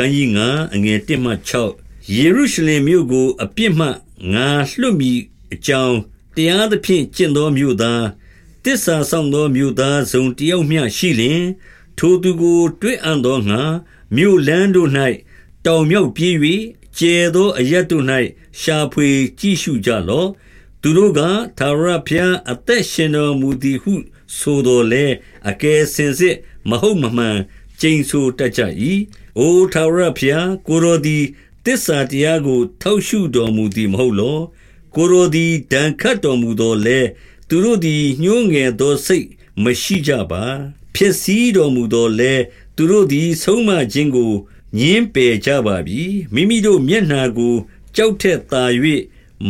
ခန်းကြီး9အငယ်1မှ6ယေရုရှလင်မြို့ကို အပြစ်မှငါလွတ်မိအကြောင်းတရားသဖြင့်ကျင့်သောမြို့သားတစ္ဆာဆောင်သောမြို့သားဇုံတယောက်မျှရှိလျင်ထိုသူကိုတွေ့အံ့သောငါမြို့လန်းတို့၌တောင်မြောက်ပြေး၍ကျဲသောအရက်တို့၌ရှာဖွေကြည့်ရှုကြလော့သူတို့ကသာရဖျားအသက်ရှင်တော်မူသည်ဟု ဆိုတော်လဲအကယ်စင်စစ်မဟုတ်မမှန် ကျိန်ဆိုတတ်ကြ၏။အိုထာဝရဘုရားကိုရောသည်တစ္ဆာတရားကို ထောက်ရှုတော်မူသည်မဟုတ်လော။ကိုရောသည်ဒဏ်ခတ်တော်မူသောလဲသူတို့သည်ညှိုးငယ်သောစိတ်မရှိကြပါ။ဖြစ်စည်းတော်မူသောလဲသူတို့သည်ဆုံးမခြင်းကိုညင်းပယ်ကြပါပြီ။မိမိတို့မျက်နှာကိုကြောက်ထက်သာ၍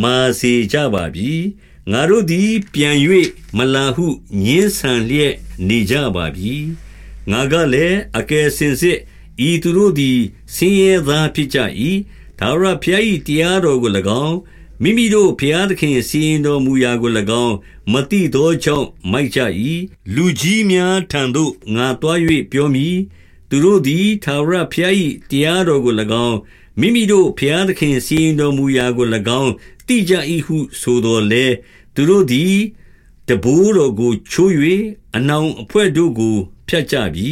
မာစေကြပါပြီ။ငါတို့သည်ပြန်၍မလာဟုညင်းဆန်လျက်နေကြပါပြီ ငါကလည်းအကယ်စင်စစ်ဤသူတို့သည်ဆင်းရဲသားဖြစ်ကြ၏ဒါဝရဖျား၏တရားတော်ကို၎င်းမိမိတို့ဖျားသခင်စီရင်တော်မူရာကို၎င်းမတိသောကြောင့်မိုက်ကြ၏လူကြီးများထံသို့ငါတွား၍ပြောမိသူတို့သည်သာဝရဖျား၏တရားတော်ကို၎င်းမိမိတို့ဖျားသခင်စီရင်တော်မူရာကို၎င်းတိကြ၏ဟုဆိုတော်လေသူတို့သည် တဘိုးတော်ကိုချိုး၍အနောင်အဖွဲ့တို့ကိုဖြတ်ကြပြီ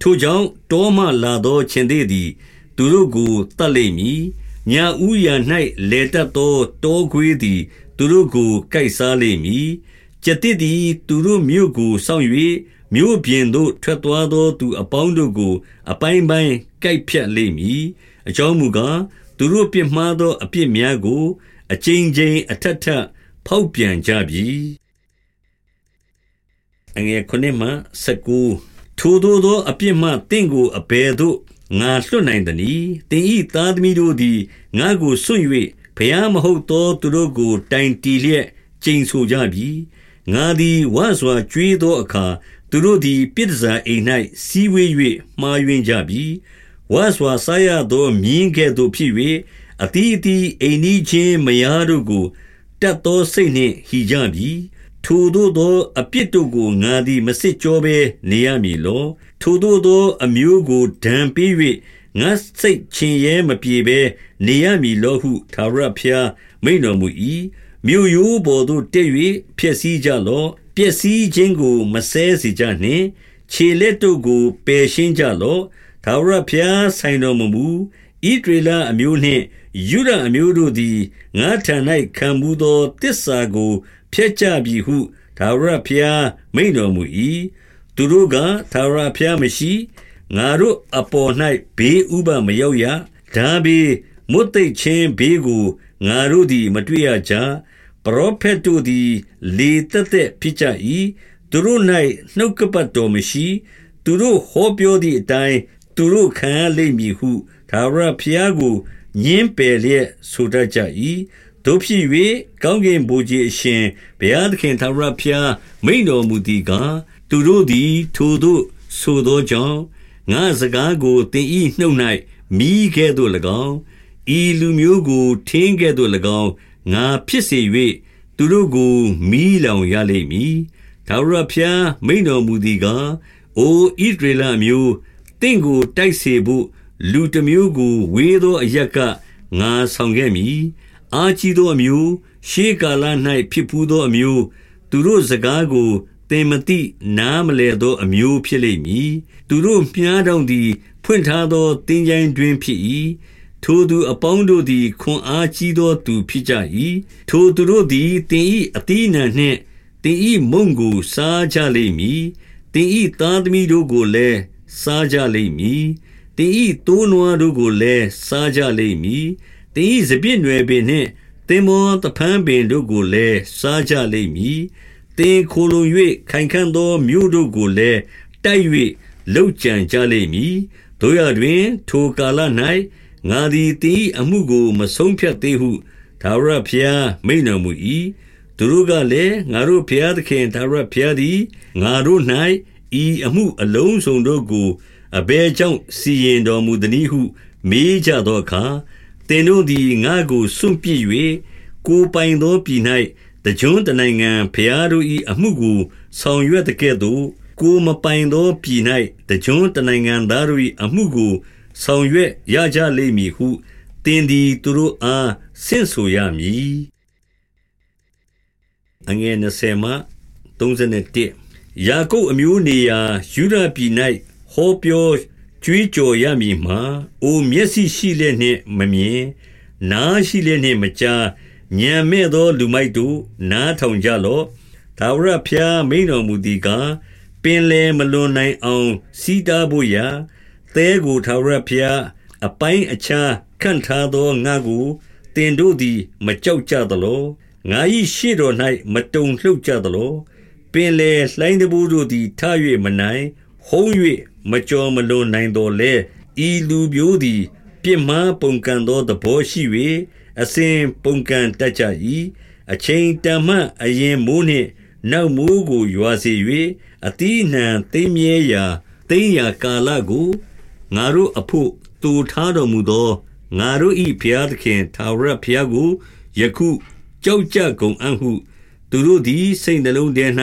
ထိုကြောင့်တောမှလာသောခြင်သေးသည် သူတို့ကိုတတ်လိမ့်မည်ညာဥယျာ၌လေတက်သောတောခွေးသည် သူတို့ကိုကိုက်စားလိမ့်မည်ကျက်တစ်သည် သူတို့မြို့ကိုစောင့်၍မြို့ပြင်သို့ထွက်သွားသောသူအပေါင်းတို့ကို အပိုင်းပိုင်းကိုက်ဖြတ်လိမ့်မည်အကြောင်းမူကားသူတို့ပြစ်မှားသောအပြစ်များကို အကျဉ်းချင်းအထက်ထက်ဖောက်ပြန်ကြပြီ အငယ်9မှ19ထိုသို့သောအပြစ်မှတင့်ကိုအဘယ်သို့ငါလွတ်နိုင်သနည်းတင်ဤသားသမီးတို့သည်ငါကိုစွန့်၍ဘုရားမဟုတ်သောသူတို့ကိုတိုင်တီလျက်ကျိန်ဆိုကြပြီငါသည်ဝါစွာကြွေးသောအခါသူတို့သည်ပိတ္တဇာအိမ်၌စီဝေး၍မှားယွင်းကြပြီဝါစွာဆာရသောမြင်းကဲ့သို့ဖြစ်၍အတီးအတီးအိမ်နီးချင်းမယားတို့ကိုတတ်သောစိတ်နှင့်ဟီကြပြီ ထိုသို့သောအပြစ်တို့ကိုငါသည် မစစ်ကြောဘဲနေရမည်လောထိုသို့သောအမျိုးကိုဒဏ်ပေး၍ငါစိတ်ချင်ရဲမပြေဘဲနေရမည်လောဟုသာရဖျားမိန်တော်မူ၏မြို့ရိုးပေါ်သို့တက်၍ဖျက်ဆီးကြလော့ပျက်စီးခြင်းကိုမဆဲစေကြနှင့်ခြေလက်တို့ကိုပယ်ရှင်းကြလော့သာရဖျားဆိုင်တော်မမူဣဒရေလအမျိုးနှင့်ယုဒအမျိုးတို့သည်ငါထံ၌ခံမှုသောတစ္ဆာကို ဖျက်ကြပြီဟုထာဝရဘုရားမိန့်တော်မူ၏သူတို့ကထာဝရဘုရားမရှိငါတို့အပေါ်၌ဘေးဥပမရောက်ရဒါဘေးမွတ်သိချင်းဘေးကိုငါတို့သည်မတွေ့ရကြပရောဖက်တို့သည် လေတက်တက်ဖြစ်ကြ၏သူတို့၌နှုတ်ကပတ်တော်မရှိသူတို့ဟောပြောသည့်အတိုင်းသူတို့ခံလိမ့်မည်ဟုသာဝရဘုရားကိုညင်းပယ်လျက်ဆိုတတ်ကြ၏ တို့ဖြစ်၍ကောင်းကင်ဘုရားအရှင်ဘုရားသခင်သာရဖျားမိန်တော်မူသည်ကားသူတို့သည် ထိုသို့ဆိုသောကြောင့်ငါစကားကိုတင်ဤနှုတ်၌မိခဲ့သို့၎င်းဤလူမျိုးကို ထင်းခဲ့သို့၎င်းငါဖြစ်စေ၍သူတို့ကိုမိလောင်ရလိမ့်မည်သာရဖျားမိန်တော်မူသည်ကားအိုဣဒရေလမျိုးတင့်ကိုတိုက်စေဖို့လူတစ်မျိုးကိုဝေးသောအရက်ကငါဆောင်ခဲ့မည် အာကြီးသောအမျိုးရှေးကာလ၌ဖြစ်ပူးသောအမျိုးသူတို့စကားကိုသင်မသိနားမလဲသောအမျိုးဖြစ်လိမ့်မည်သူတို့မြားတောင်သည် ဖွင့်ထားသောတင်းကြိုင်တွင်ဖြစ်၏ထိုသူအပေါင်းတို့သည်ခွန်အားကြီးသောသူဖြစ်ကြ၏ထိုသူတို့သည်တင်ဤအတိနံနှင့်တင်ဤမုံကိုစားကြလိမ့်မည်တင်ဤသားသမီးတို့ကိုလည်းစားကြလိမ့်မည်တင်ဤတိုးနွားတို့ကိုလည်းစားကြလိမ့်မည် သင်၏စပြည့်နွယ်ပင်နှင့်သင်မောတဖန်းပင်တို့ကိုလည်းစားကြလိမ့်မည်သင်ခိုလုံ၍ခိုင်ခံ့သောမြို့တို့ကိုလည်းတိုက်၍လှုပ်ကြံကြလိမ့်မည်တို့ရတွင် ထိုကာလ၌ငါသည်သင်၏အမှုကိုမဆုံးဖြတ်သေးဟုသာရဖျားမိန်တော်မူ၏သူတို့ကလည်းငါတို့ဖျားသခင်သာရဖျားသည်ငါတို့၌ဤအမှုအလုံးစုံတို့ကိုအဘယ်ကြောင့်စီရင်တော်မူသနည်းဟု မေးကြသောအခါသ င်တို့သည်ငါ့ကိုစွန့်ပစ်၍ကိုယ်ပိုင်သောပြည်၌တကြွတနိုင်ငံဖျားတို့၏အမှုကိုဆောင်ရွက်တဲ့ကဲ့သို့ကိုမပိုင်သောပြည်၌တကြွတနိုင်ငံသားတို့၏အမှုကိုဆောင်ရွက်ရကြလိမ့်မည်ဟုသင်သည်သူတို့အားဆင့်ဆိုရမည်အငယ်20မှ31ယာကုပ်အမျိုးနေရာယူဒပြည်၌ဟောပြော ကြွေးကြော်ရမည်မှာအိုမျက်စိရှိလက်နှင့်မမြင်နားရှိလက်နှင့်မကြားညံမဲ့သော လူမိုက်တို့နားထောင်ကြလော့ဒါဝရဖျားမိန်တော်မူသည်ကားပင်လေမလွန်နိုင်အောင် စီးတားဖို့ရာသဲကိုထာဝရဘုရားအပိုင်းအခြားခန့်ထားသောငါကိုတင်တို့သည် မကြောက်ကြသလောငါ၏ရှေ့တော်၌မတုံလှုပ်ကြသလောပင်လေလှိုင်းတပူးတို့သည်ထ၍မနိုင် ဟုံး၍ မကြောမလွန်နိုင်တော်လဲဤလူမျိုးသည် ပြစ်မှားပုန်ကန်သောသဘောရှိ၍အစဉ်ပုန်ကန်တတ်ကြ၏အချိန်တန်မှအရင်မိုးနှင့် နောက်မိုးကိုရွာစေ၍အတိနှံသိမ်းမြဲရာသိမ်းရာကာလကိုငါတို့အဖို့တူထားတော်မူသောငါတို့၏ဘုရားသခင်သာဝရဘုရားကိုယခုကြောက်ကြကုန်အံ့ဟု သူတို့သည်စိတ်နှလုံးထဲ၌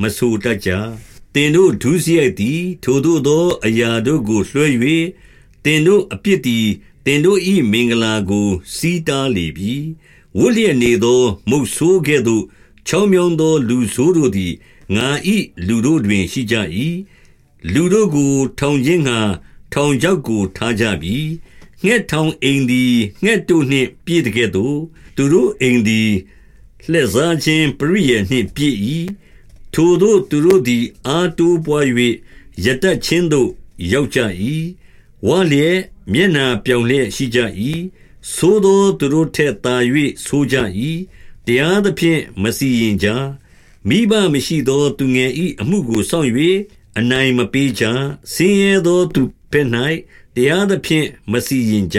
မဆိုတတ်ကြ တင်တို့ဒုစရိုက်သည် ထိုတို့သောအရာတို့ကိုလွှဲ၍တင်တို့အပြစ်သည်တင်တို့၏မင်္ဂလာကို စီးတားလေပြီဝိလျက်နေသော မုတ်ဆိုးကဲ့သို့ချောင်းမြောင်းသော လူဆိုးတို့သည်ငါ၏လူတို့တွင်ရှိကြ၏လူတို့ကို ထောင်ခြင်းငှာထောင်ချောက်ကိုထားကြပြီငှက်ထောင်အိမ်သည်ငှက်တို့နှင့်ပြည့်တဲ့ကဲ့သို့ သူတို့အိမ်သည်လှည့်စားခြင်းပရိယေနှင့်ပြည့်၏ ထိုတို့သူတို့သည် အာတိုးပွား၍ယတတ်ချင်းသို့ ရောက်ကြ၏ဝါလျက်မျက်နာပြောင်လျက်ရှိကြ၏သို့သောသူတို့ထက်သာ၍ဆိုကြ၏တရားသဖြင့်မစီရင်ကြမိဘမရှိသောသူငယ်၏အမှုကိုစောင့်၍အနိုင်မပေးကြဆင်းရဲသောသူဘက်၌တရားသဖြင့်မစီရင်ကြ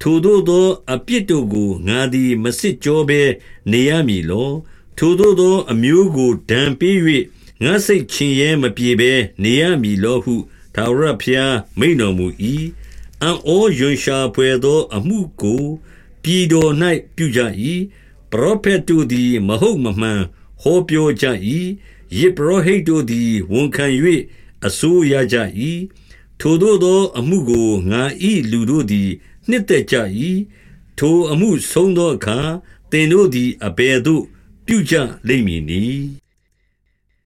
ထိုတို့သောအပြစ်တို့ကိုငါသည် မစစ်ကြောဘဲနေရမည်လော ထိုတို့သောအမျိုးကိုဒဏ်ပေး၍ငါစိတ်ချင်ရဲမပြေဘဲနေရမည်လောဟုသာရဖျားမိန်တော်မူ၏အံ့ဩယွန်ရှာဖွယ်သော အမှုကိုပြည်တော်၌ပြုကြ၏ပရောဖက်တို့သည် မဟုတ်မမှန်ဟောပြောကြ၏ယေဘရဟိတ်တို့သည်ဝန်ခံ၍အစိုးရကြ၏ထိုတို့သော အမှုကိုငါ၏လူတို့သည် နှစ်သက်ကြ၏ထိုအမှုဆုံးသောအခါသင်တို့သည်အဘယ်သို့ ပြုကြလိမ့်မည်နည်း